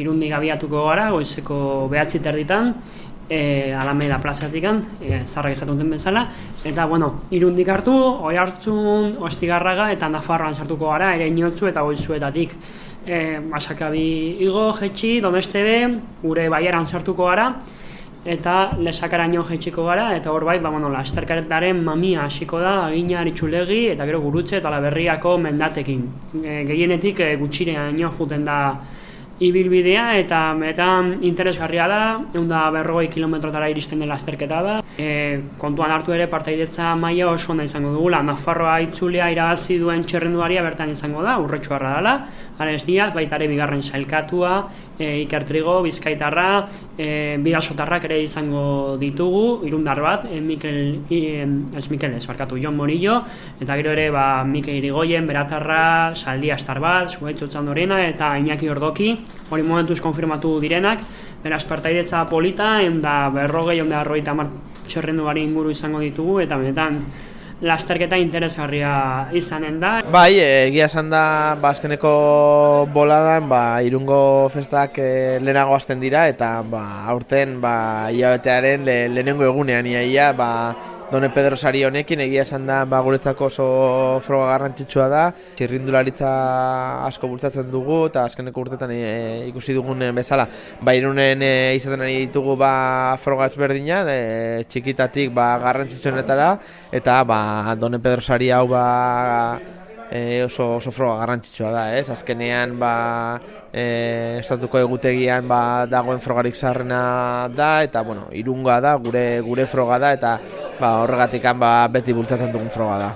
Irundik abiatuko gara, goizeko behatzi terditan, e, Alameda plazatikan, e, zarrak esatuten bezala, eta, bueno, irundik hartu, oi hartzun, ostigarraga, eta Nafarroan sartuko gara, ere inotzu eta goizuetatik. E, Masakabi igo, jetxi, doneste be, gure baieran sartuko gara, eta lesakaraino jetxiko gara, eta hor bai, ba, bueno, lasterkaretaren mamia hasiko da, agina aritxulegi, eta gero gurutze eta laberriako mendatekin. E, gehienetik e, gutxirean juten da ibilbidea eta eta interesgarria da, egun da berrogei kilometrotara iristen dela azterketa da. E, kontuan hartu ere partaidetza maila oso ona izango dugula, Nafarroa itzulia irabazi duen txerrenduaria bertan izango da, urretxuarra dela, Ares Diaz, baita ere bigarren sailkatua, e, Iker Trigo, Bizkaitarra, e, Bidasotarrak ere izango ditugu, irundar bat, e, Mikel, e, ez Mikel ez, barkatu, Jon Morillo, eta gero ere ba, Mikel Irigoyen, Beratarra, Saldia Estar bat, Zuetxo Txandorena, eta Iñaki Ordoki, hori momentuz konfirmatu direnak, beraz partaidetza polita, da berrogei, da arroita mar txerrendu inguru izango ditugu, eta benetan lasterketa interesgarria izanen da. Bai, egia esan da, ba, azkeneko boladan, ba, irungo festak e, lehenago azten dira, eta ba, aurten, ba, iabetearen le, lehenengo egunean iaia, ba, Done Pedro Sari honekin egia esan da ba, guretzako oso froga garrantzitsua da. Txirrindularitza asko bultzatzen dugu eta azkeneko urtetan e, ikusi dugun bezala. Ba, irunen e, izaten ari ditugu ba, froga ezberdina, e, txikitatik ba, garrantzitsuenetara eta ba, Done Pedro Sari hau ba, e, oso, oso froga garrantzitsua da, ez? Azkenean, ba, e, estatuko egutegian ba, dagoen frogarik zarrena da, eta, bueno, irunga da, gure gure froga da, eta ba, horregatik ba, beti bultzatzen dugun froga da.